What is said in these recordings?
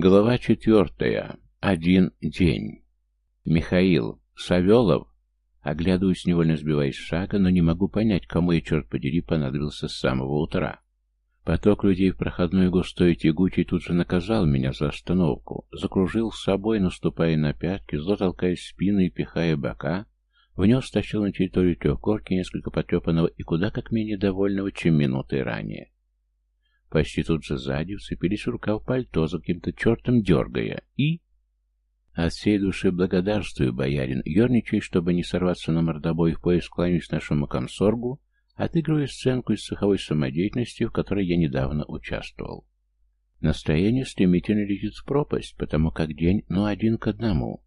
Глава четвертая. Один день. Михаил. Савелов. Оглядываюсь, невольно сбиваясь с шага, но не могу понять, кому я, черт подери, понадобился с самого утра. Поток людей в проходной густой тягучий тут же наказал меня за остановку, закружил с собой, наступая на пятки, зло толкая спину и пихая бока, внес тащил на территорию трехгорки несколько потрепанного и куда как менее довольного, чем минуты ранее. Почти тут же сзади вцепились в рукав пальто, за каким-то чертом дергая, и... От всей души благодарствую, боярин, ерничай, чтобы не сорваться на мордобой в поиск кланяюсь нашему комсоргу, отыгрывая сценку из цеховой самодеятельности, в которой я недавно участвовал. Настроение стремительно летит в пропасть, потому как день, ну, один к одному.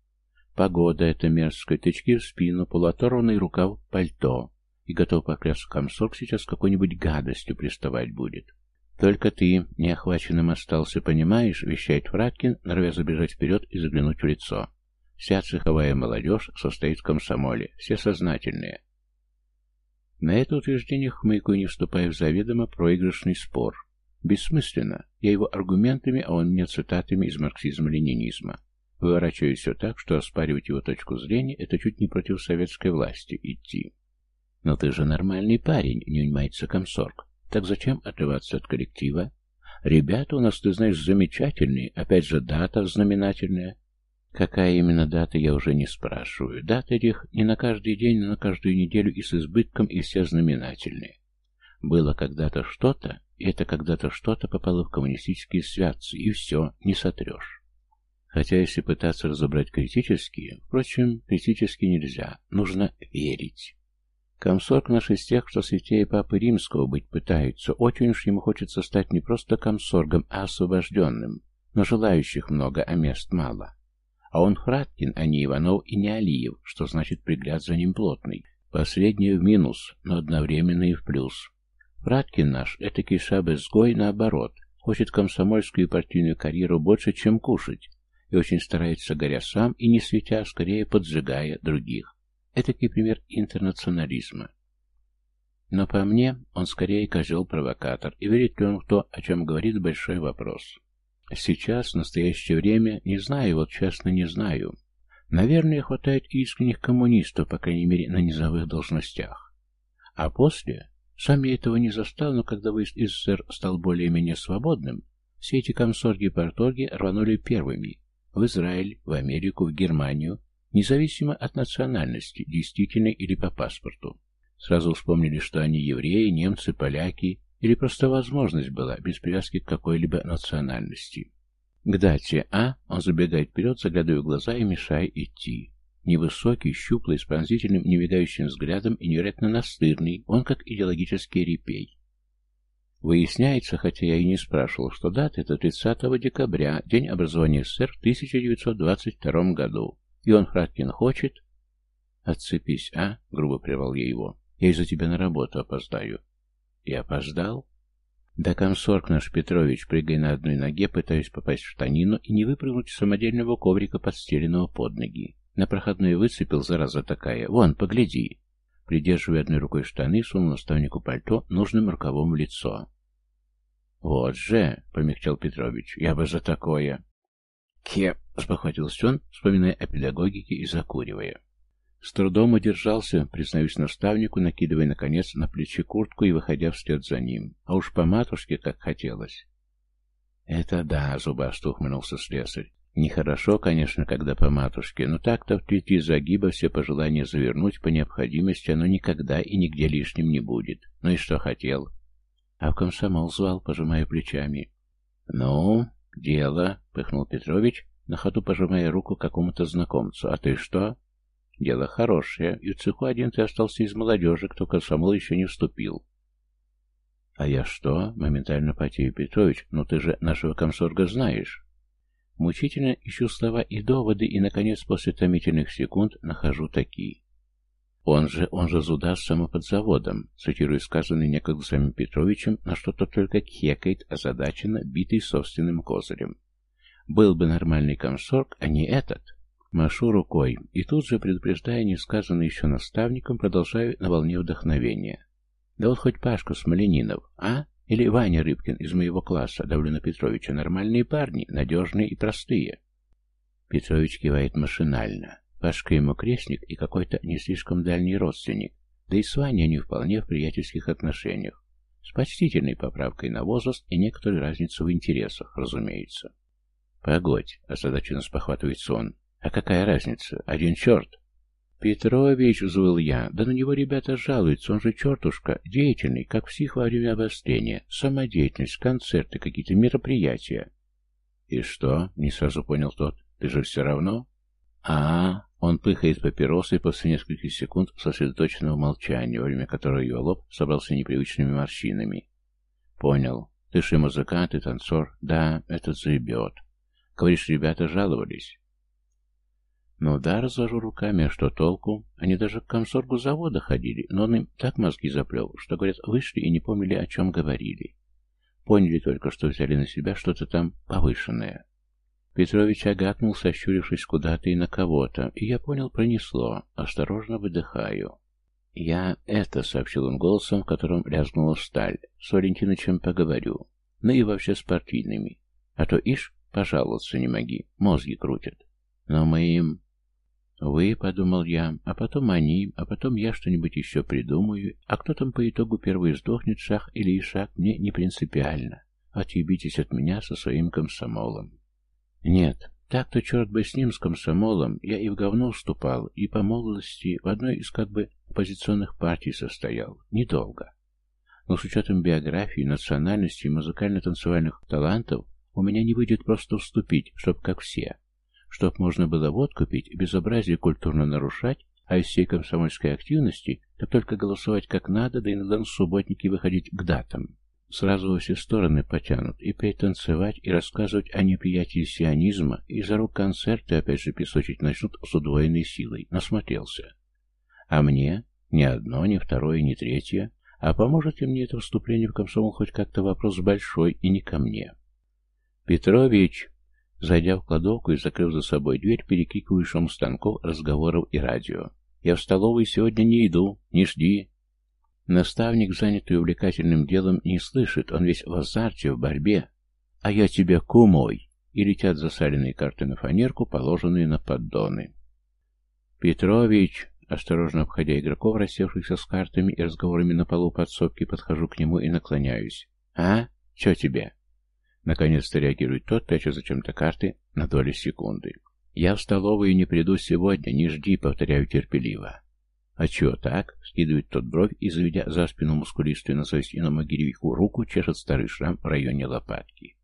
Погода — это мерзкая, тычки в спину, полуоторванный рукав пальто, и готов поклясться комсорг сейчас какой-нибудь гадостью приставать будет. «Только ты неохваченным остался, понимаешь?» — вещает Фраткин, норовя забежать вперед и заглянуть в лицо. «Вся цеховая молодежь состоит в комсомоле, все сознательные». На это утверждение хмыкаю, не вступая в заведомо проигрышный спор. Бессмысленно. Я его аргументами, а он мне цитатами из марксизма-ленинизма. Выворачиваю все так, что оспаривать его точку зрения — это чуть не против советской власти идти. «Но ты же нормальный парень», — не унимается комсорг. Так зачем отрываться от коллектива? Ребята у нас, ты знаешь, замечательные. Опять же, дата знаменательная. Какая именно дата, я уже не спрашиваю. Даты их не на каждый день, но на каждую неделю и с избытком, и все знаменательные. Было когда-то что-то, и это когда-то что-то попало в коммунистические святцы, и все, не сотрешь. Хотя если пытаться разобрать критически, впрочем, критически нельзя, нужно верить. Комсорг наш из тех, что святее Папы Римского быть пытаются. Очень уж ему хочется стать не просто комсоргом, а освобожденным. Но желающих много, а мест мало. А он Фраткин, а не Иванов и не Алиев, что значит пригляд за ним плотный. Последнее в минус, но одновременно и в плюс. Фраткин наш, этакий шаб-изгой, наоборот, хочет комсомольскую партийную карьеру больше, чем кушать, и очень старается, горя сам и не светя, а скорее поджигая других. Этакий пример интернационализма. Но по мне, он скорее козел-провокатор, и верит ли он в то, о чем говорит, большой вопрос. Сейчас, в настоящее время, не знаю, вот честно не знаю. Наверное, хватает искренних коммунистов, по крайней мере, на низовых должностях. А после, сам я этого не застал, но когда выезд из СССР стал более-менее свободным, все эти комсорги-порторги рванули первыми в Израиль, в Америку, в Германию, независимо от национальности, действительной или по паспорту. Сразу вспомнили, что они евреи, немцы, поляки, или просто возможность была, без привязки к какой-либо национальности. К дате А он забегает вперед, заглядывая в глаза и мешая идти. Невысокий, щуплый, с пронзительным, невидающим взглядом и невероятно настырный, он как идеологический репей. Выясняется, хотя я и не спрашивал, что дата это 30 декабря, день образования СССР в 1922 году. И он, Фраткин, хочет... «Отцепись, а?» — грубо прервал я его. «Я из-за тебя на работу опоздаю». «И опоздал?» «Да комсорг наш Петрович, прыгая на одной ноге, пытаясь попасть в штанину и не выпрыгнуть с самодельного коврика, подстеленного под ноги. На проходной выцепил, зараза такая. Вон, погляди!» Придерживая одной рукой штаны, сунул наставнику пальто нужным рукавом в лицо. «Вот же!» — помягчал Петрович. «Я бы за такое!» «Ке!» — спохватился он, вспоминая о педагогике и закуривая. С трудом удержался, признаюсь наставнику, накидывая, наконец, на плечи куртку и выходя вслед за ним. А уж по матушке как хотелось. «Это да», — зубасто ухмыльнулся слесарь. «Нехорошо, конечно, когда по матушке, но так-то в трети загиба все пожелания завернуть по необходимости оно никогда и нигде лишним не будет. Ну и что хотел?» А в комсомол звал, пожимая плечами. «Ну, дело», — пыхнул Петрович, на ходу пожимая руку какому-то знакомцу. «А ты что?» «Дело хорошее. И в цеху один ты остался из молодежи, кто комсомол еще не вступил». «А я что?» — моментально потею Петрович. «Ну ты же нашего комсорга знаешь». Мучительно ищу слова и доводы, и, наконец, после томительных секунд нахожу такие. Он же, он же зудаст самоподзаводом, цитирую сказанный некогда самим Петровичем, на что тот только кекает, озадаченно, битый собственным козырем. Был бы нормальный комсорг, а не этот. Машу рукой, и тут же, предупреждая несказанное еще наставником, продолжаю на волне вдохновения. Да вот хоть Пашка Смоленинов, а? Или Ваня Рыбкин из моего класса, Давлена Петровича, нормальные парни, надежные и простые. Петрович кивает машинально. Пашка ему крестник и какой-то не слишком дальний родственник, да и с Ваней они вполне в приятельских отношениях, с почтительной поправкой на возраст и некоторой разницу в интересах, разумеется. «Погодь», — озадаченно спохватывается он, — «а какая разница? Один черт!» «Петрович», — взвыл я, — «да на него ребята жалуются, он же чертушка, деятельный, как псих во время обострения, самодеятельность, концерты, какие-то мероприятия». «И что?» — не сразу понял тот. «Ты же все равно?» А, Он пыхает папиросой после нескольких секунд сосредоточенного молчания, во время которого его лоб собрался непривычными морщинами. «Понял. Ты же музыкант и танцор. Да, этот заебет. Говоришь, ребята жаловались?» «Ну да, развожу руками, а что толку? Они даже к комсоргу завода ходили, но он им так мозги заплел, что, говорят, вышли и не помнили, о чем говорили. Поняли только, что взяли на себя что-то там повышенное». Петрович агакнул, сощурившись куда-то и на кого-то, и я понял, пронесло. Осторожно выдыхаю. «Я это», — сообщил он голосом, в котором лязгнула сталь, — «с Валентинычем поговорю. Ну и вообще с партийными. А то, ишь, пожаловаться не моги, мозги крутят. Но мы им...» «Вы», — подумал я, — «а потом они, а потом я что-нибудь еще придумаю, а кто там по итогу первый сдохнет, шах или ишак, мне не принципиально. Отъебитесь от меня со своим комсомолом». Нет, так-то черт бы с ним, с комсомолом, я и в говно вступал, и по молодости в одной из как бы оппозиционных партий состоял. Недолго. Но с учетом биографии, национальности и музыкально-танцевальных талантов у меня не выйдет просто вступить, чтоб как все. Чтоб можно было водку пить, безобразие культурно нарушать, а из всей комсомольской активности, так только голосовать как надо, да иногда на субботники выходить к датам сразу во все стороны потянут, и петь, танцевать, и рассказывать о неприятии сионизма, и за рук концерты опять же песочить начнут с удвоенной силой. Насмотрелся. А мне? Ни одно, ни второе, ни третье. А поможет ли мне это вступление в комсомол хоть как-то вопрос большой и не ко мне? Петрович, зайдя в кладовку и закрыв за собой дверь, перекрикиваю шум станков, разговоров и радио. Я в столовую сегодня не иду, не жди, Наставник, занятый увлекательным делом, не слышит, он весь в азарте, в борьбе. А я тебя кумой! И летят засаленные карты на фанерку, положенные на поддоны. Петрович, осторожно обходя игроков, рассевшихся с картами и разговорами на полу подсобки, подхожу к нему и наклоняюсь. «А? Че тебе?» Наконец-то реагирует тот, тача зачем-то карты на доли секунды. «Я в столовую не приду сегодня, не жди», — повторяю терпеливо. «А чё так?» — скидывает тот бровь и, заведя за спину мускулистую на совесть иному гиревику руку, чешет старый шрам в районе лопатки.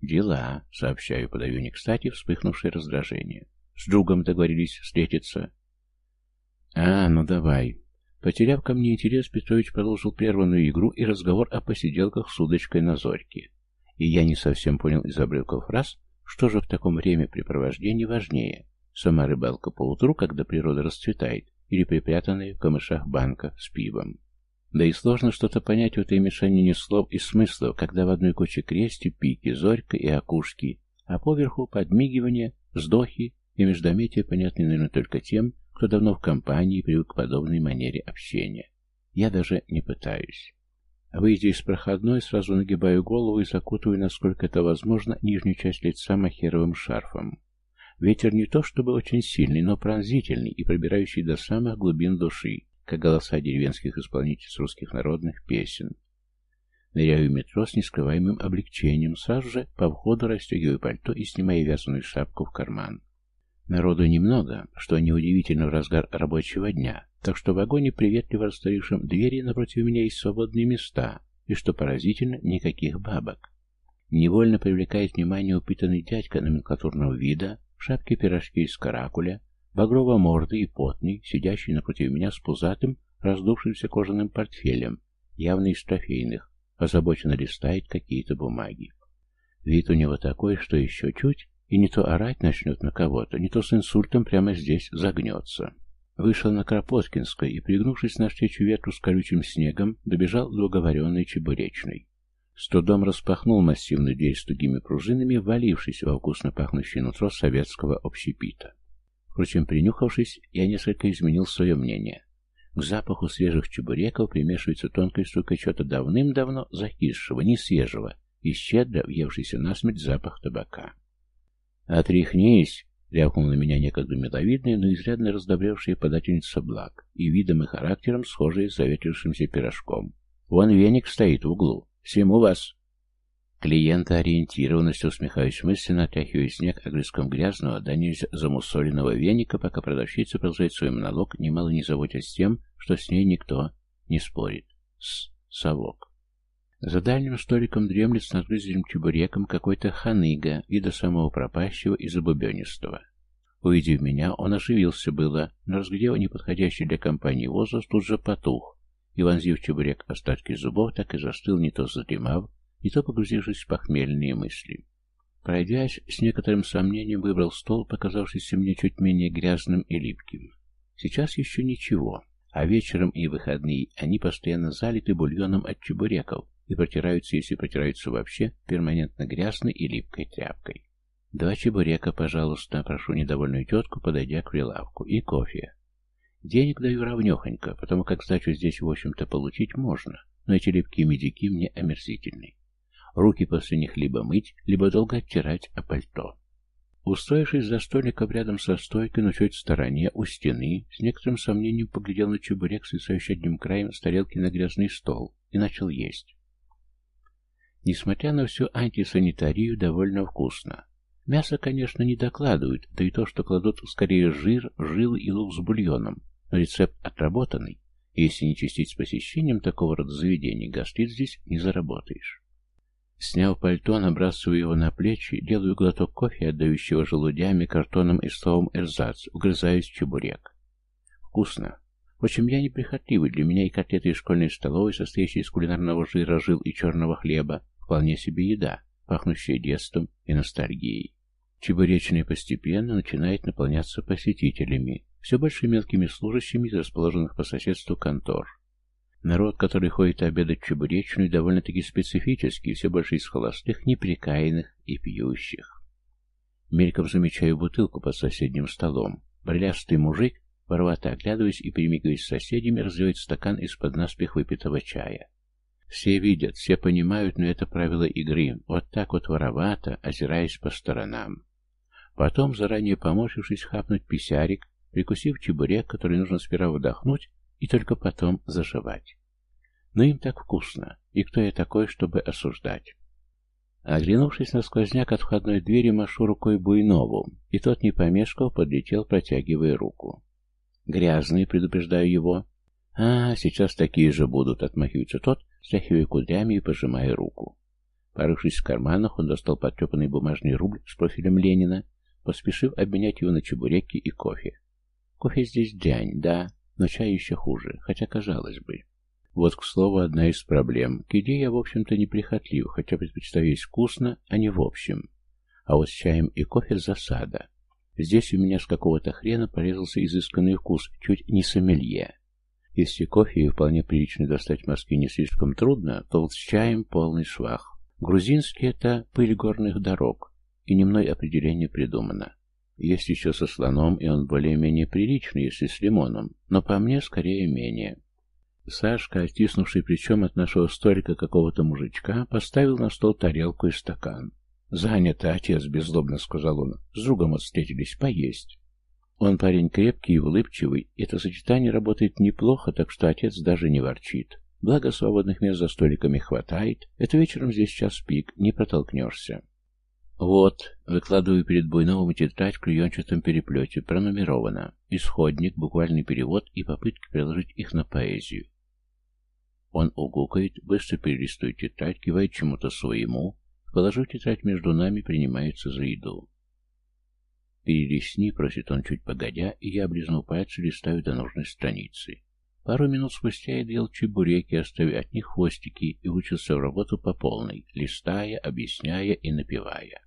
«Дела», — сообщаю, подаю не кстати вспыхнувшее раздражение. «С другом договорились встретиться». «А, ну давай». Потеряв ко мне интерес, Петрович продолжил прерванную игру и разговор о посиделках с удочкой на зорьке. И я не совсем понял из обрывков фраз, что же в таком времяпрепровождении важнее. Сама рыбалка по утру, когда природа расцветает, или припрятанные в камышах банка с пивом. Да и сложно что-то понять в этой мешанине слов и смыслов, когда в одной куче крести, пики, зорька и окушки, а поверху подмигивание, вздохи и междометия понятны, наверное, только тем, кто давно в компании привык к подобной манере общения. Я даже не пытаюсь. Выйдя из проходной, сразу нагибаю голову и закутываю, насколько это возможно, нижнюю часть лица махеровым шарфом. Ветер не то чтобы очень сильный, но пронзительный и пробирающий до самых глубин души, как голоса деревенских исполнительниц русских народных песен. Ныряю в метро с нескрываемым облегчением, сразу же по входу расстегиваю пальто и снимаю вязаную шапку в карман. Народу немного, что неудивительно в разгар рабочего дня, так что в вагоне, приветливо растворившем двери, напротив меня есть свободные места, и, что поразительно, никаких бабок. Невольно привлекает внимание упитанный дядька номенклатурного вида, шапке пирожки из каракуля, багрово-мордый и потный, сидящий напротив меня с пузатым, раздувшимся кожаным портфелем, явно из трофейных, озабоченно листает какие-то бумаги. Вид у него такой, что еще чуть, и не то орать начнет на кого-то, не то с инсультом прямо здесь загнется. Вышел на Кропоткинской и, пригнувшись навстречу ветру с колючим снегом, добежал до уговоренной чебуречной. С трудом распахнул массивную дверь с тугими пружинами, ввалившись во вкусно пахнущее нутро советского общепита. Впрочем, принюхавшись, я несколько изменил свое мнение. К запаху свежих чебуреков примешивается тонкая струйка чего-то давным-давно закисшего, не свежего, и щедро въевшийся насмерть запах табака. «Отряхнись!» — рявкнул на меня некогда миловидная, но изрядно раздобревшая подательница благ, и видом и характером схожая с заветрившимся пирожком. «Вон веник стоит в углу. Всему вас!» Клиентоориентированность, усмехаюсь мысленно, отряхивая снег огрызком грязного, да нельзя замусоленного веника, пока продавщица продолжает свой монолог, немало не заботясь тем, что с ней никто не спорит. С. Совок. За дальним столиком дремлет с надгрызенным чебуреком какой-то ханыга, и до самого пропащего и забубенистого. Увидев меня, он оживился было, но разглядев неподходящий для компании возраст, тут же потух, и, вонзив чебурек остатки зубов, так и застыл, не то задремав, не то погрузившись в похмельные мысли. Пройдясь, с некоторым сомнением выбрал стол, показавшийся мне чуть менее грязным и липким. Сейчас еще ничего, а вечером и выходные они постоянно залиты бульоном от чебуреков и протираются, если протираются вообще, перманентно грязной и липкой тряпкой. «Два чебурека, пожалуйста», — прошу недовольную тетку, подойдя к прилавку, и кофе. Денег даю равнехонько, потому как сдачу здесь, в общем-то, получить можно, но эти липкие медики мне омерзительны. Руки после них либо мыть, либо долго оттирать о пальто. Устроившись за столиком рядом со стойкой, но чуть в стороне, у стены, с некоторым сомнением поглядел на чебурек, свисающий одним краем с тарелки на грязный стол, и начал есть. Несмотря на всю антисанитарию, довольно вкусно. Мясо, конечно, не докладывают, да и то, что кладут скорее жир, жилы и лук с бульоном, но рецепт отработанный, и если не чистить с посещением такого рода заведений, гастрит здесь не заработаешь. Сняв пальто, набрасываю его на плечи, делаю глоток кофе, отдающего желудями, картоном и словом «эрзац», угрызаюсь в чебурек. Вкусно. Впрочем, я неприхотливый, для меня и котлеты из школьной столовой, состоящие из кулинарного жира, жил и черного хлеба, вполне себе еда, пахнущая детством и ностальгией. Чебуречный постепенно начинает наполняться посетителями, все больше мелкими служащими из расположенных по соседству контор. Народ, который ходит обедать в чебуречную, довольно-таки специфический, все больше из холостых, неприкаянных и пьющих. Мельком замечаю бутылку под соседним столом. Брилястый мужик, воровато оглядываясь и перемигиваясь с соседями, разливает стакан из-под наспех выпитого чая. Все видят, все понимают, но это правило игры. Вот так вот воровато, озираясь по сторонам. Потом, заранее поморщившись, хапнуть писярик, прикусив чебурек, который нужно сперва вдохнуть, и только потом заживать. Но им так вкусно, и кто я такой, чтобы осуждать? Оглянувшись на сквозняк от входной двери, машу рукой Буйнову, и тот, не помешкал, подлетел, протягивая руку. «Грязный», — предупреждаю его. «А, сейчас такие же будут», — отмахивается тот, стряхивая кудрями и пожимая руку. Порывшись в карманах, он достал потрепанный бумажный рубль с профилем Ленина, поспешив обменять его на чебуреки и кофе. Кофе здесь дрянь, да, но чай еще хуже, хотя казалось бы. Вот, к слову, одна из проблем. К еде я, в общем-то, неприхотлив, хотя предпочитаю есть вкусно, а не в общем. А вот с чаем и кофе засада. Здесь у меня с какого-то хрена порезался изысканный вкус, чуть не сомелье. Если кофе и вполне прилично достать в Москве не слишком трудно, то вот с чаем полный швах. Грузинский — это пыль горных дорог, и не мной определение придумано. Есть еще со слоном, и он более-менее приличный, если с лимоном, но по мне скорее менее. Сашка, оттиснувший плечом от нашего столика какого-то мужичка, поставил на стол тарелку и стакан. «Занято, отец», — беззлобно сказал он. «С другом встретились поесть». Он парень крепкий и улыбчивый, это сочетание работает неплохо, так что отец даже не ворчит. Благо свободных мест за столиками хватает, это вечером здесь час пик, не протолкнешься. Вот, выкладываю перед Буйновым тетрадь в клеенчатом переплете, пронумеровано. Исходник, буквальный перевод и попытки приложить их на поэзию. Он угукает, быстро перелистывает тетрадь, кивает чему-то своему, положив тетрадь между нами, принимается за еду. «Перелистни», — просит он чуть погодя, и я, облизнув пальцы, листаю до нужной страницы. Пару минут спустя я доел чебуреки, оставив от них хвостики, и учился в работу по полной, листая, объясняя и напевая.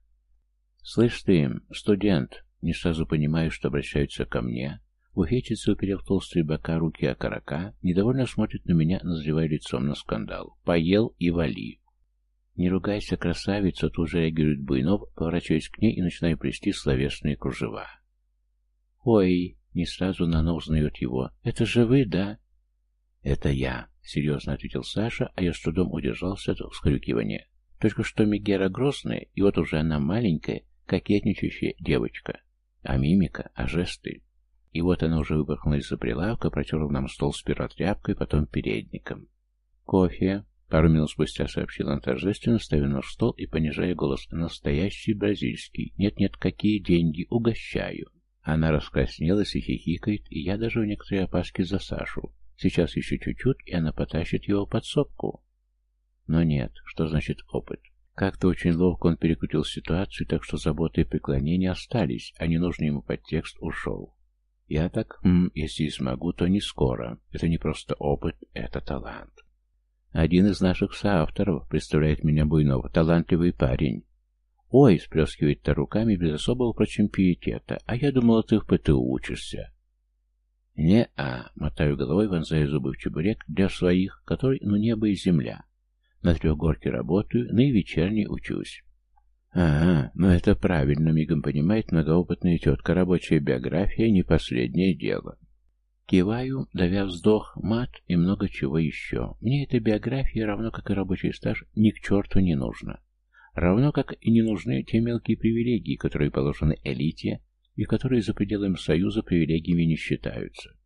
«Слышь ты, студент!» Не сразу понимаю, что обращаются ко мне. Буфетчица, уперев толстые бока руки окорока, недовольно смотрит на меня, назревая лицом на скандал. «Поел и вали!» «Не ругайся, красавица!» Тут же реагирует Буйнов, поворачиваясь к ней и начинаю плести словесные кружева. «Ой!» Не сразу Нана узнает его. «Это же вы, да?» «Это я», — серьезно ответил Саша, а я с трудом удержался от вскрюкивания. Только что Мегера грозная, и вот уже она маленькая, кокетничающая девочка. А мимика, а жесты. И вот она уже выпорхнула из-за прилавка, протерла нам стол сперва тряпкой, потом передником. «Кофе», — пару минут спустя сообщила она торжественно, ставя на стол и понижая голос. «Настоящий бразильский. Нет-нет, какие деньги? Угощаю». Она раскраснелась и хихикает, и я даже в некоторые опаски за Сашу. Сейчас еще чуть-чуть, и она потащит его под сопку. Но нет, что значит опыт? Как-то очень ловко он перекрутил ситуацию, так что заботы и преклонения остались, а ненужный ему подтекст ушел. Я так, м, если и смогу, то не скоро. Это не просто опыт, это талант. Один из наших соавторов представляет меня Буйнов, талантливый парень. «Ой!» — сплескивает-то руками без особого, впрочем, пиетета. «А я думала, ты в ПТУ учишься». «Не-а», — мотаю головой, вонзая зубы в чебурек для своих, который, ну, небо и земля. На трехгорке работаю, на вечерней учусь. Ага, ну это правильно, мигом понимает многоопытная тетка. Рабочая биография не последнее дело. Киваю, давя вздох, мат и много чего еще. Мне эта биография, равно как и рабочий стаж, ни к черту не нужна. Равно как и не нужны те мелкие привилегии, которые положены элите и которые за пределами Союза привилегиями не считаются.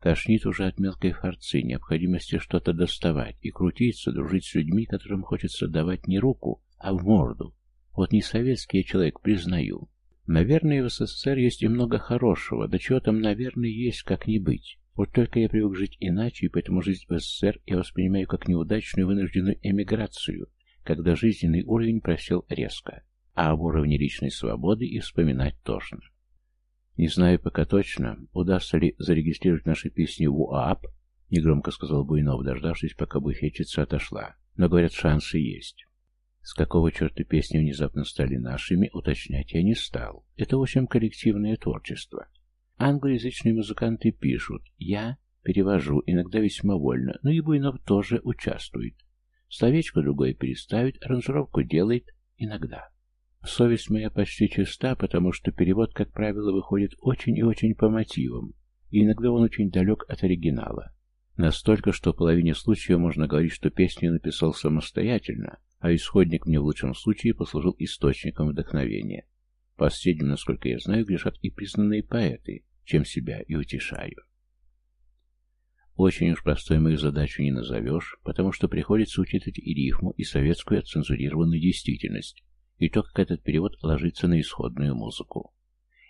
Тошнит уже от мелкой форцы, необходимости что-то доставать и крутиться, дружить с людьми, которым хочется давать не руку, а в морду. Вот не советский я человек, признаю. Наверное, в СССР есть и много хорошего, да чего там, наверное, есть, как не быть. Вот только я привык жить иначе, и поэтому жизнь в СССР я воспринимаю как неудачную вынужденную эмиграцию, когда жизненный уровень просел резко, а об уровне личной свободы и вспоминать тошно. Не знаю пока точно, удастся ли зарегистрировать наши песни в УААП, негромко сказал Буйнов, дождавшись, пока буфетчица отошла. Но, говорят, шансы есть. С какого черта песни внезапно стали нашими, уточнять я не стал. Это, в общем, коллективное творчество. Англоязычные музыканты пишут, я перевожу, иногда весьма вольно, но и Буйнов тоже участвует. Словечко другое переставит, аранжировку делает иногда. Совесть моя почти чиста, потому что перевод, как правило, выходит очень и очень по мотивам, и иногда он очень далек от оригинала. Настолько, что в половине случаев можно говорить, что песню написал самостоятельно, а исходник мне в лучшем случае послужил источником вдохновения. Последним, насколько я знаю, грешат и признанные поэты, чем себя и утешаю. Очень уж простой мою задачу не назовешь, потому что приходится учитывать и рифму, и советскую отцензурированную действительность, и то, как этот перевод ложится на исходную музыку.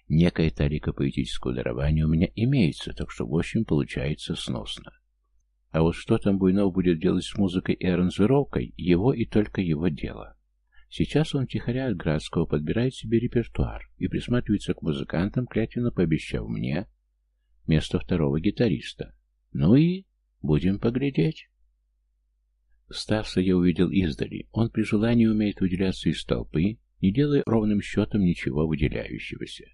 Некая талика поэтического дарования у меня имеется, так что в общем получается сносно. А вот что там Буйнов будет делать с музыкой и аранжировкой, его и только его дело. Сейчас он тихоря от Градского подбирает себе репертуар и присматривается к музыкантам, клятвенно пообещав мне место второго гитариста. Ну и будем поглядеть. Стаса я увидел издали. Он при желании умеет выделяться из толпы, не делая ровным счетом ничего выделяющегося.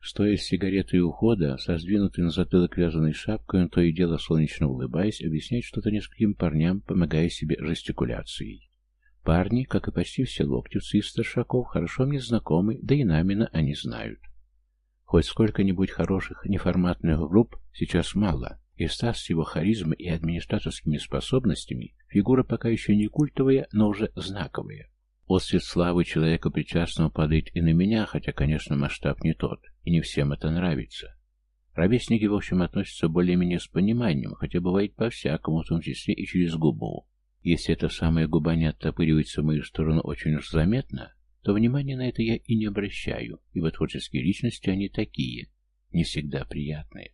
Стоя с сигаретой у входа, со сдвинутой на затылок вязаной шапкой, он то и дело солнечно улыбаясь, объясняет что-то нескольким парням, помогая себе жестикуляцией. Парни, как и почти все локтевцы из старшаков, хорошо мне знакомы, да и намина они знают. Хоть сколько-нибудь хороших неформатных групп сейчас мало, и Стас с его харизмой и администраторскими способностями фигура пока еще не культовая, но уже знаковая. Освет славы человека причастного падает и на меня, хотя, конечно, масштаб не тот, и не всем это нравится. Ровесники, в общем, относятся более-менее с пониманием, хотя бывает по-всякому, в том числе и через губу. Если эта самая губа не оттопыривается в мою сторону очень уж заметно, то внимания на это я и не обращаю, ибо творческие личности они такие, не всегда приятные.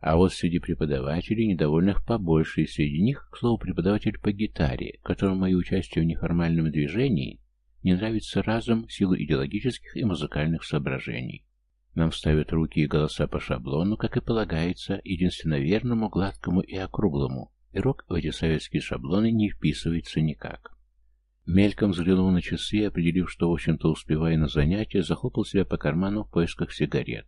А вот среди преподавателей недовольных побольше, и среди них, к слову, преподаватель по гитаре, которому мое участие в неформальном движении не нравится разом в силу идеологических и музыкальных соображений. Нам ставят руки и голоса по шаблону, как и полагается, единственно верному, гладкому и округлому, и рок в эти советские шаблоны не вписывается никак. Мельком взглянул на часы определив, что, в общем-то, успевая на занятия, захлопал себя по карману в поисках сигарет.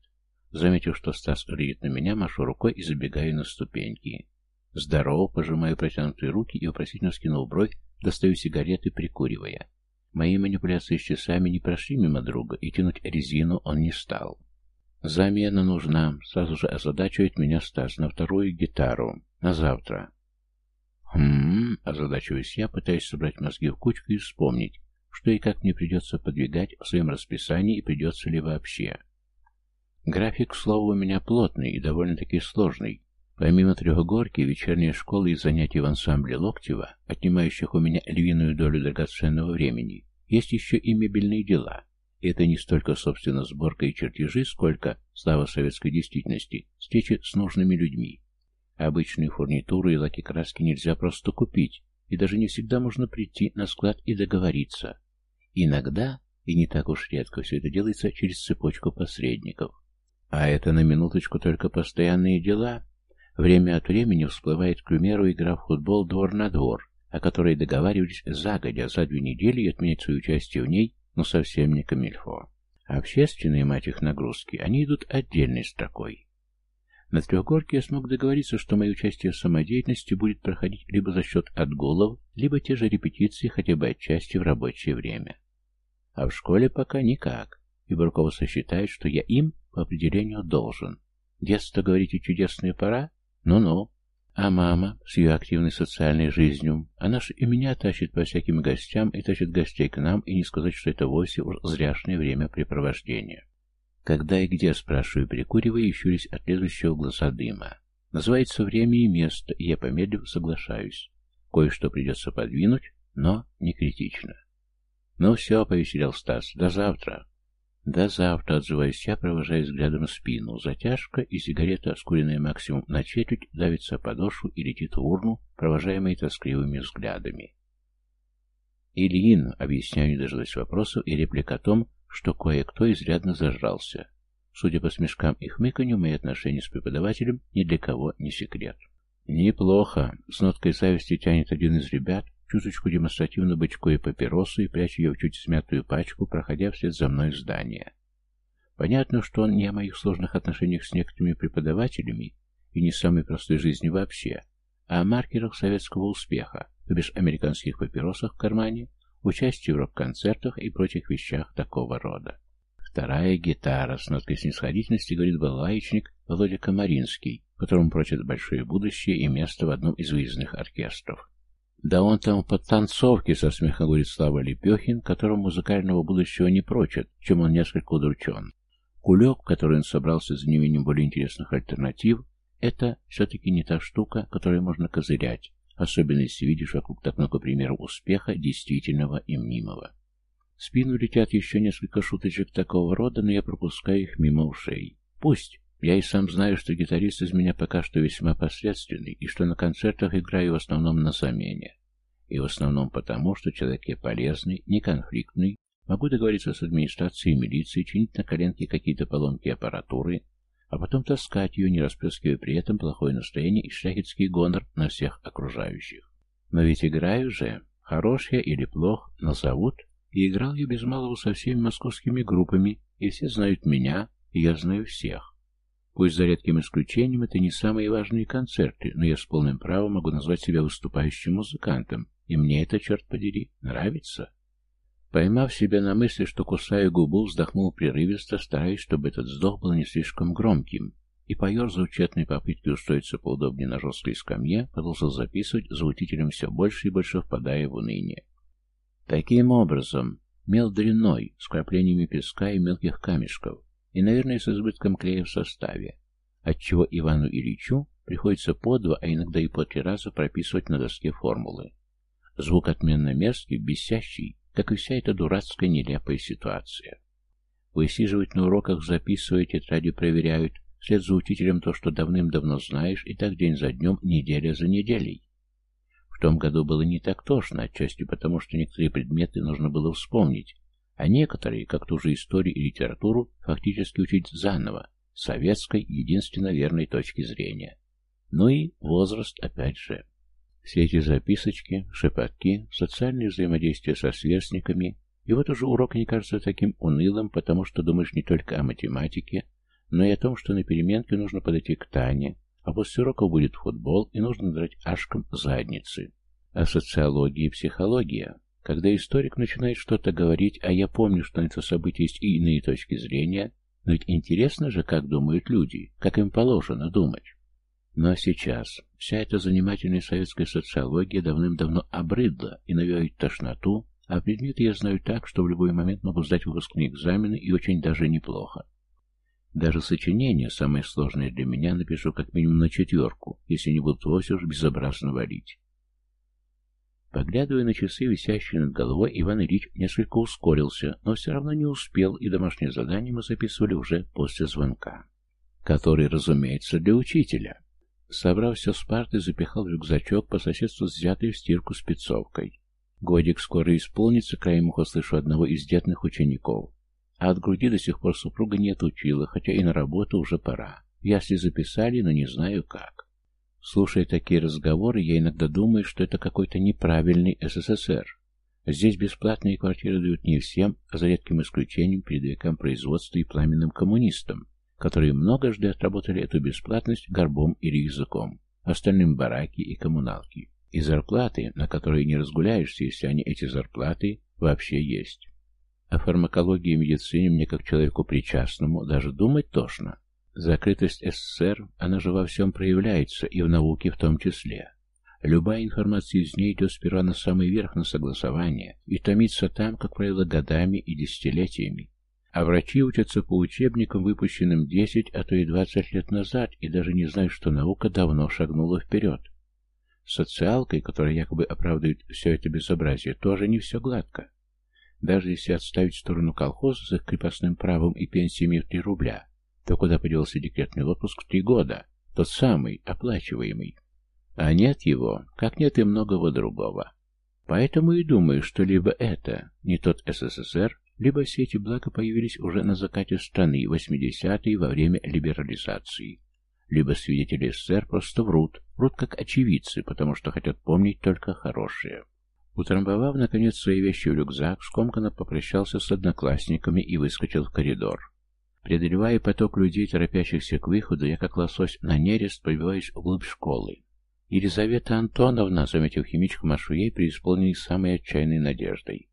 Заметив, что Стас глядит на меня, машу рукой и забегаю на ступеньки. Здорово, пожимаю протянутые руки и вопросительно скинул бровь, достаю сигареты, прикуривая. Мои манипуляции с часами не прошли мимо друга, и тянуть резину он не стал. Замена нужна. Сразу же озадачивает меня Стас на вторую гитару. На завтра. Хм, озадачиваюсь я, пытаясь собрать мозги в кучку и вспомнить, что и как мне придется подвигать в своем расписании и придется ли вообще. График, к слову, у меня плотный и довольно-таки сложный. Помимо трехгорки, вечерней школы и занятий в ансамбле Локтева, отнимающих у меня львиную долю драгоценного времени, есть еще и мебельные дела. И это не столько, собственно, сборка и чертежи, сколько, слава советской действительности, встречи с нужными людьми. Обычную фурнитуру и лаки-краски нельзя просто купить, и даже не всегда можно прийти на склад и договориться. Иногда, и не так уж редко, все это делается через цепочку посредников. А это на минуточку только постоянные дела. Время от времени всплывает, к примеру, игра в футбол «Двор на двор», о которой договаривались загодя за две недели и отменять свое участие в ней, но совсем не камильфо. Общественные, мать их, нагрузки, они идут отдельной строкой. На трехгорке я смог договориться, что мое участие в самодеятельности будет проходить либо за счет отгулов, либо те же репетиции хотя бы отчасти в рабочее время. А в школе пока никак, и руководство считает, что я им по определению должен. Детство, говорите, чудесная пора? Ну-ну. А мама с ее активной социальной жизнью, она же и меня тащит по всяким гостям и тащит гостей к нам, и не сказать, что это вовсе уж зряшное времяпрепровождение. Когда и где, спрашиваю, прикуривая и щурясь от лезущего глаза дыма. Называется время и место, и я, помедлив, соглашаюсь. Кое-что придется подвинуть, но не критично. Ну все, повеселял Стас, до завтра. До завтра, отзываюсь я, провожая взглядом спину. Затяжка и сигарета, скуренная максимум на четверть, давится подошву и летит в урну, провожаемой тоскливыми взглядами. Ильин, объясняю, не дожидаясь вопросов, и реплик о том, что кое-кто изрядно зажрался. Судя по смешкам и хмыканью, мои отношения с преподавателем ни для кого не секрет. Неплохо. С ноткой зависти тянет один из ребят, чуточку демонстративно бычкуя папиросу и пряча ее в чуть смятую пачку, проходя вслед за мной в здание. Понятно, что он не о моих сложных отношениях с некоторыми преподавателями и не самой простой жизни вообще, а о маркерах советского успеха, то бишь американских папиросах в кармане, участии в рок-концертах и прочих вещах такого рода. Вторая гитара, с ноткой снисходительности, говорит балалайчник Володя Комаринский, которому прочит большое будущее и место в одном из выездных оркестров. Да он там под танцовки, со смехом говорит Слава Лепехин, которому музыкального будущего не прочат, чем он несколько удручен. Кулек, который он собрался за неимением более интересных альтернатив, это все-таки не та штука, которой можно козырять, особенно если видишь вокруг так много примеров успеха, действительного и мнимого. В спину летят еще несколько шуточек такого рода, но я пропускаю их мимо ушей. Пусть. Я и сам знаю, что гитарист из меня пока что весьма посредственный, и что на концертах играю в основном на замене. И в основном потому, что человек я полезный, неконфликтный, могу договориться с администрацией милицией, чинить на коленке какие-то поломки аппаратуры, а потом таскать ее, не расплескивая при этом плохое настроение и шляхетский гонор на всех окружающих. Но ведь играю же, хорош я или плох, назовут, и играл я без малого со всеми московскими группами, и все знают меня, и я знаю всех. Пусть за редким исключением это не самые важные концерты, но я с полным правом могу назвать себя выступающим музыкантом, и мне это, черт подери, нравится. Поймав себя на мысли, что кусаю губу, вздохнул прерывисто, стараясь, чтобы этот вздох был не слишком громким, и, поерзав в тщетной попытке устроиться поудобнее на жесткой скамье, продолжил записывать, звучителем все больше и больше впадая в уныние. Таким образом, мел дрянной, с краплениями песка и мелких камешков, и, наверное, с избытком клея в составе, отчего Ивану Ильичу приходится по два, а иногда и по три раза прописывать на доске формулы. Звук отменно мерзкий, бесящий, как и вся эта дурацкая нелепая ситуация. Высиживать на уроках, записывая, тетради проверяют, вслед за учителем то, что давным-давно знаешь, и так день за днем, неделя за неделей. В том году было не так тошно, отчасти потому, что некоторые предметы нужно было вспомнить, а некоторые, как ту же историю и литературу, фактически учить заново, советской, единственно верной точки зрения. Ну и возраст опять же. Все эти записочки, шепотки, социальные взаимодействия со сверстниками, и вот уже урок не кажется таким унылым, потому что думаешь не только о математике, но и о том, что на переменке нужно подойти к Тане, а после урока будет футбол, и нужно драть ашком задницы. А социология и психология. Когда историк начинает что-то говорить, а я помню, что на это событие есть и иные точки зрения, но ведь интересно же, как думают люди, как им положено думать. Но сейчас вся эта занимательная советская социология давным-давно обрыдла и навевает тошноту, а предметы я знаю так, что в любой момент могу сдать выпускные экзамены и очень даже неплохо. Даже сочинение, самое сложное для меня, напишу как минимум на четверку, если не будут вовсе уж безобразно валить. Поглядывая на часы, висящие над головой, Иван Ильич несколько ускорился, но все равно не успел, и домашнее задание мы записывали уже после звонка. Который, разумеется, для учителя. Собрав все с парты, запихал в рюкзачок по соседству с взятой в стирку спецовкой. Годик скоро исполнится, краем уха слышу одного из детных учеников. А от груди до сих пор супруга не отучила, хотя и на работу уже пора. Ясли записали, но не знаю как. Слушая такие разговоры, я иногда думаю, что это какой-то неправильный СССР. Здесь бесплатные квартиры дают не всем, а за редким исключением передовикам производства и пламенным коммунистам, которые многожды отработали эту бесплатность горбом или языком, остальным бараки и коммуналки. И зарплаты, на которые не разгуляешься, если они эти зарплаты вообще есть. О фармакологии и медицине мне, как человеку причастному, даже думать тошно. Закрытость СССР, она же во всем проявляется, и в науке в том числе. Любая информация из нее идет сперва на самый верх на согласование и томится там, как правило, годами и десятилетиями. А врачи учатся по учебникам, выпущенным 10, а то и 20 лет назад, и даже не знают, что наука давно шагнула вперед. Социалкой, которая якобы оправдывает все это безобразие, тоже не все гладко. Даже если отставить сторону колхоза с их крепостным правом и пенсиями в 3 рубля, то куда поделся декретный отпуск в три года, тот самый, оплачиваемый? А нет его, как нет и многого другого. Поэтому и думаю, что либо это не тот СССР, либо все эти блага появились уже на закате страны 80-е во время либерализации. Либо свидетели СССР просто врут, врут как очевидцы, потому что хотят помнить только хорошее. Утрамбовав, наконец, свои вещи в рюкзак, скомканно попрощался с одноклассниками и выскочил в коридор. Преодолевая поток людей, торопящихся к выходу, я как лосось на нерест пробиваюсь вглубь школы. Елизавета Антоновна, заметив химичку, машу ей, преисполненной самой отчаянной надеждой.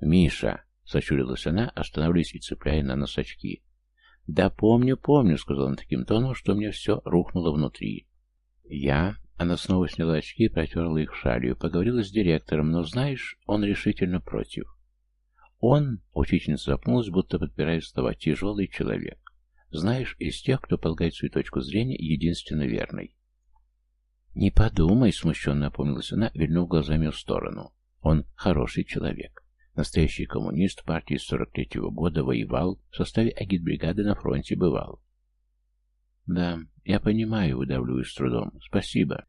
«Миша!» — сочурилась она, останавливаясь и цепляя на носочки. «Да помню, помню», — сказала она таким тоном, что мне все рухнуло внутри. «Я...» — она снова сняла очки и протерла их шалью. Поговорила с директором, но, знаешь, он решительно против. Он, учительница запнулась, будто подпирая слова, тяжелый человек. Знаешь, из тех, кто полагает свою точку зрения единственно верной. «Не подумай», — смущенно опомнилась она, вильнув глазами в сторону. «Он хороший человек. Настоящий коммунист партии с 43-го года воевал, в составе агитбригады на фронте бывал». «Да, я понимаю», — выдавливаю с трудом. «Спасибо».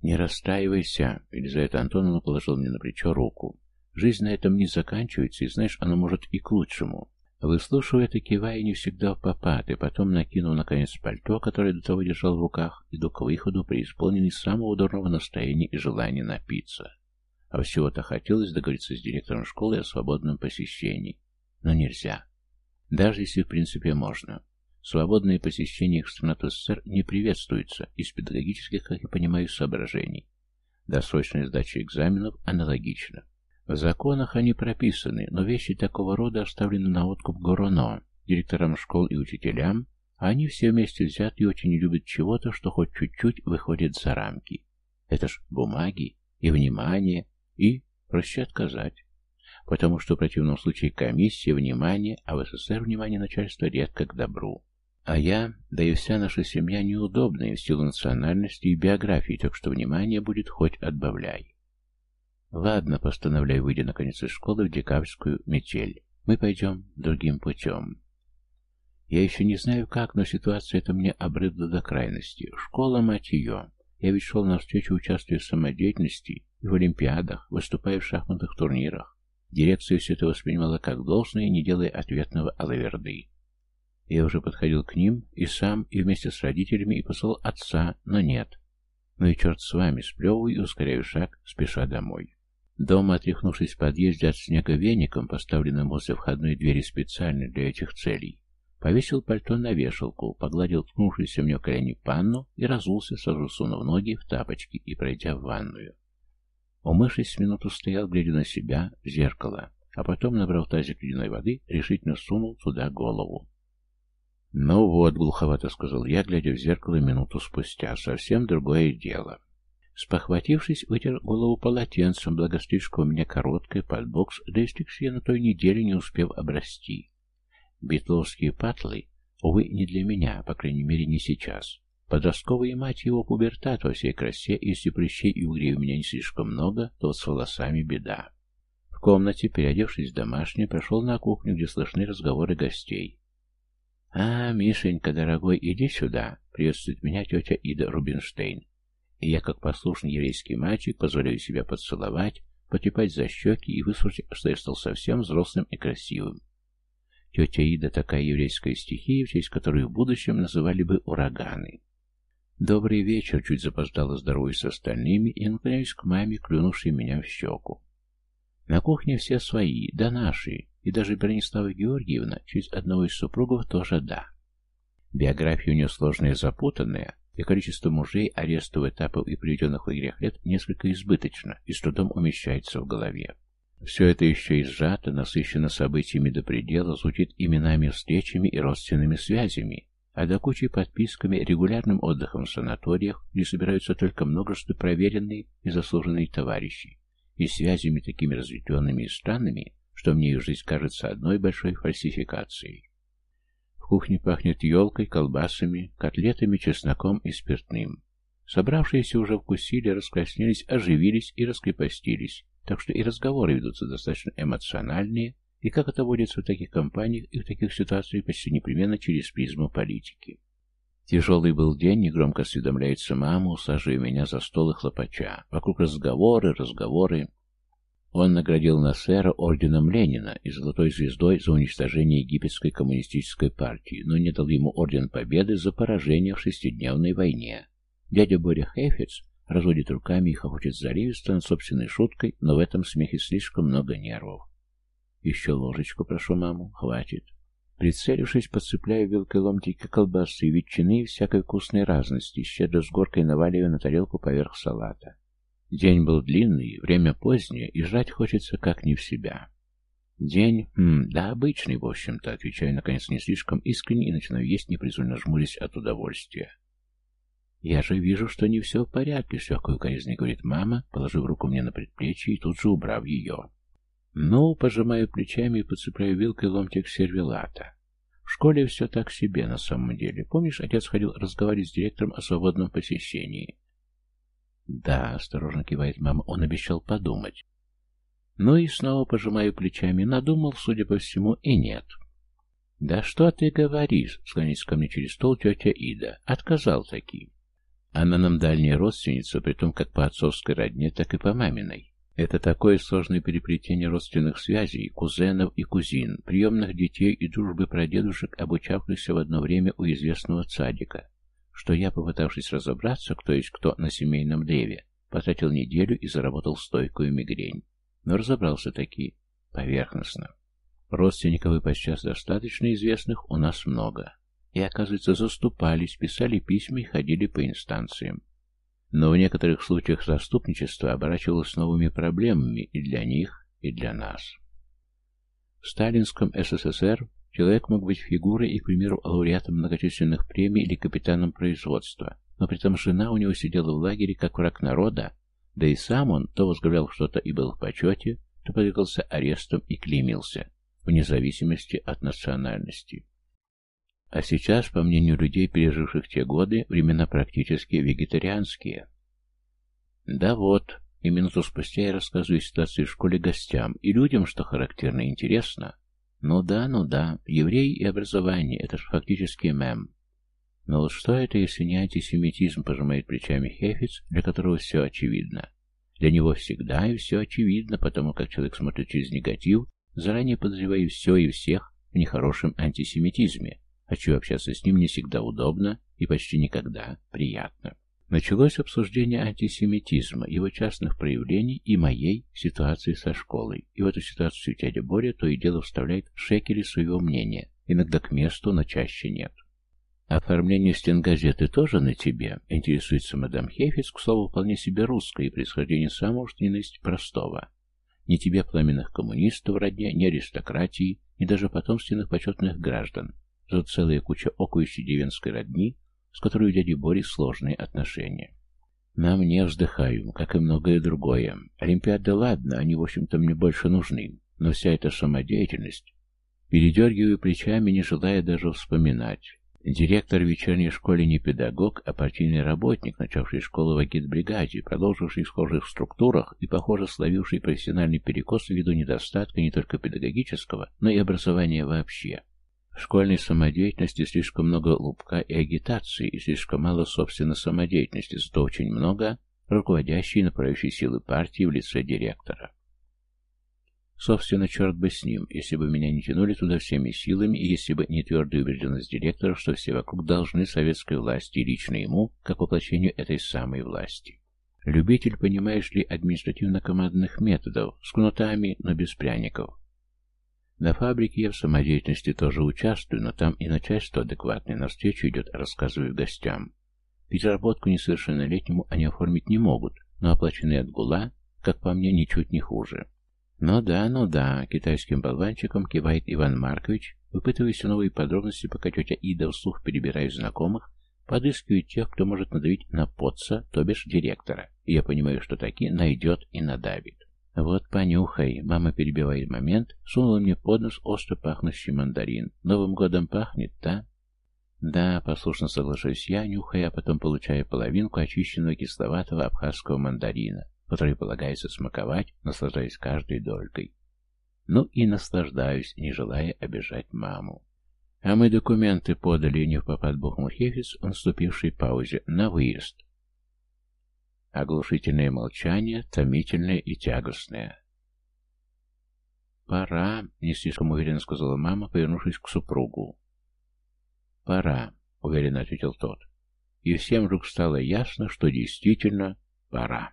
«Не расстраивайся», — Елизавета Антоновна положила мне на плечо руку. Жизнь на этом не заканчивается, и знаешь, оно может и к лучшему. Выслушивая это, кивая не всегда в попад, и потом, накинув наконец пальто, которое до того держал в руках, иду к выходу, преисполненный самого дурного настроения и желания напиться. А всего-то хотелось договориться с директором школы о свободном посещении. Но нельзя. Даже если в принципе можно. Свободное посещение экстранату СССР не приветствуется из педагогических, как я понимаю, соображений. Досрочная сдача экзаменов аналогично. В законах они прописаны, но вещи такого рода оставлены на откуп Гороно, директорам школ и учителям, а они все вместе взяты и очень любят чего-то, что хоть чуть-чуть выходит за рамки. Это ж бумаги и внимание, и проще отказать. Потому что в противном случае комиссия, внимание, а в СССР внимание начальства редко к добру. А я, да и вся наша семья неудобная в силу национальности и биографии, так что внимание будет хоть отбавляй. Ладно, постановляю, выйдя наконец из школы в декабрьскую метель. Мы пойдем другим путем. Я еще не знаю как, но ситуация эта мне обрыдла до крайности. Школа, мать ее. Я ведь шел навстречу участвуя в самодеятельности в олимпиадах, выступая в шахматных турнирах. Дирекция все это воспринимала как должное, не делая ответного алаверды. Я уже подходил к ним и сам, и вместе с родителями, и послал отца, но нет. Ну и черт с вами, сплевываю и ускоряю шаг, спеша домой. Дома, отряхнувшись в подъезде от снега веником, поставленным возле входной двери специально для этих целей, повесил пальто на вешалку, погладил ткнувшуюся в нее колени панну и разулся, сразу сунув ноги в тапочки и пройдя в ванную. Умывшись, минуту стоял, глядя на себя, в зеркало, а потом, набрал тазик ледяной воды, решительно сунул туда голову. «Ну вот», — глуховато сказал я, глядя в зеркало минуту спустя, — «совсем другое дело». Спохватившись, вытер голову полотенцем, благо стрижка у меня короткая, под бокс, да и стригся я на той неделе, не успев обрасти. Битловские патлы, увы, не для меня, по крайней мере, не сейчас. Подростковая мать его пубертат во всей красе, если прыщей и угрей у меня не слишком много, то вот с волосами беда. В комнате, переодевшись в домашнее, прошел на кухню, где слышны разговоры гостей. «А, Мишенька, дорогой, иди сюда!» — приветствует меня тетя Ида Рубинштейн. И я, как послушный еврейский мальчик, позволяю себя поцеловать, потепать за щеки и выслушать, что я стал совсем взрослым и красивым. Тетя Ида такая еврейская стихия, в честь которой в будущем называли бы ураганы. «Добрый вечер», — чуть запоздало здороваюсь с остальными и наклоняюсь к маме, клюнувшей меня в щеку. На кухне все свои, да наши, и даже Бронислава Георгиевна через одного из супругов тоже да. Биография у нее сложная и запутанная, и количество мужей, арестов, этапов и приведенных в лагерях лет несколько избыточно и с трудом умещается в голове. Все это еще и сжато, насыщено событиями до предела, звучит именами, встречами и родственными связями, а до кучи подписками, регулярным отдыхом в санаториях, где собираются только множество проверенные и заслуженные товарищи, и связями такими разветвленными и странными, что мне их жизнь кажется одной большой фальсификацией. Кухне пахнет елкой, колбасами, котлетами, чесноком и спиртным. Собравшиеся уже вкусили, раскраснелись, оживились и раскрепостились, так что и разговоры ведутся достаточно эмоциональные, и как это водится в таких компаниях и в таких ситуациях почти непременно через призму политики. Тяжелый был день, негромко осведомляется мама, усаживая меня за стол и хлопача. Вокруг разговоры, разговоры. Он наградил Насера орденом Ленина и золотой звездой за уничтожение египетской коммунистической партии, но не дал ему орден Победы за поражение в шестидневной войне. Дядя Боря Хейфец разводит руками и хохочет заливисто над собственной шуткой, но в этом смехе слишком много нервов. Еще ложечку прошу, маму, хватит. Прицелившись, подцепляю вилкой ломтики колбасы, ветчины и всякой вкусной разности, щедро с горкой наваливая на тарелку поверх салата. День был длинный, время позднее, и жрать хочется как не в себя. День, м да обычный, в общем-то, отвечаю, наконец, не слишком искренне и начинаю есть, непризульно жмурясь от удовольствия. «Я же вижу, что не все в порядке», — с легкой укоризной говорит мама, положив руку мне на предплечье и тут же убрав ее. «Ну, пожимаю плечами и подцепляю вилкой ломтик сервелата. В школе все так себе на самом деле. Помнишь, отец ходил разговаривать с директором о свободном посещении?» «Да», — осторожно кивает мама, — он обещал подумать. Ну и снова пожимаю плечами. Надумал, судя по всему, и нет. «Да что ты говоришь?» — склонится ко мне через стол тетя Ида. «Отказал таки». Она нам дальняя родственница, при том как по отцовской родне, так и по маминой. Это такое сложное переплетение родственных связей, кузенов и кузин, приемных детей и дружбы прадедушек, обучавшихся в одно время у известного цадика, что я, попытавшись разобраться, кто есть кто на семейном древе, потратил неделю и заработал стойкую мигрень. Но разобрался таки поверхностно. Родственников и подчас достаточно известных у нас много. И, оказывается, заступались, писали письма и ходили по инстанциям. Но в некоторых случаях заступничество оборачивалось новыми проблемами и для них, и для нас. В сталинском СССР Человек мог быть фигурой и, к примеру, лауреатом многочисленных премий или капитаном производства, но при этом жена у него сидела в лагере как враг народа, да и сам он то возглавлял что-то и был в почете, то подвигался арестом и клеймился, вне зависимости от национальности. А сейчас, по мнению людей, переживших те годы, времена практически вегетарианские. Да вот, и минуту спустя я рассказываю ситуацию в школе гостям и людям, что характерно интересно, ну да, ну да, евреи и образование, это же фактически мем. Но вот что это, если не антисемитизм, пожимает плечами Хефиц, для которого все очевидно. Для него всегда и все очевидно, потому как человек смотрит через негатив, заранее подозревая все и всех в нехорошем антисемитизме, а чего общаться с ним не всегда удобно и почти никогда приятно. Началось обсуждение антисемитизма, его частных проявлений и моей ситуации со школой. И в эту ситуацию дядя Боря то и дело вставляет шекели своего мнения, иногда к месту, но чаще нет. «Оформление стенгазеты тоже на тебе?» — интересуется мадам Хефис, к слову, вполне себе русское и происхождение самого что ни простого. Ни тебе пламенных коммунистов родня, ни аристократии, ни даже потомственных почетных граждан. Тут целая куча окующей деревенской родни, с которой у дяди Бори сложные отношения. На мне вздыхаю, как и многое другое. Олимпиады, ладно, они, в общем-то, мне больше нужны, но вся эта самодеятельность... Передергиваю плечами, не желая даже вспоминать. Директор вечерней школы не педагог, а партийный работник, начавший школу в агитбригаде, продолживший в схожих структурах и, похоже, словивший профессиональный перекос ввиду недостатка не только педагогического, но и образования вообще. В школьной самодеятельности слишком много лупка и агитации, и слишком мало, собственно, самодеятельности, зато очень много руководящей и направляющей силы партии в лице директора. Собственно, черт бы с ним, если бы меня не тянули туда всеми силами, и если бы не твердая убежденность директора, что все вокруг должны советской власти, и лично ему, как воплощению этой самой власти. Любитель, понимаешь ли, административно-командных методов, с кнутами, но без пряников. На фабрике я в самодеятельности тоже участвую, но там и начальство адекватное навстречу идет, рассказываю гостям. Переработку несовершеннолетнему они оформить не могут, но оплаченные от ГУЛа, как по мне, ничуть не хуже. «Ну да, ну да», — китайским болванчиком кивает Иван Маркович, выпытывая новые подробности, пока тетя Ида вслух перебирает знакомых, подыскивает тех, кто может надавить на подца, то бишь директора, и я понимаю, что таки найдет и надавит. «Вот, понюхай!» Мама перебивает момент, сунула мне под нос остро пахнущий мандарин. «Новым годом пахнет, да?» «Да», — послушно соглашаюсь я, нюхая, а потом получая половинку очищенного кисловатого абхазского мандарина, который полагается смаковать, наслаждаясь каждой долькой. Ну и наслаждаюсь, не желая обижать маму. А мы документы подали, не в попад Бухмухефис, в наступившей паузе, на выезд. Оглушительное молчание, томительное и тягостное. «Пора», — не слишком уверенно сказала мама, повернувшись к супругу. «Пора», — уверенно ответил тот. И всем вдруг стало ясно, что действительно пора.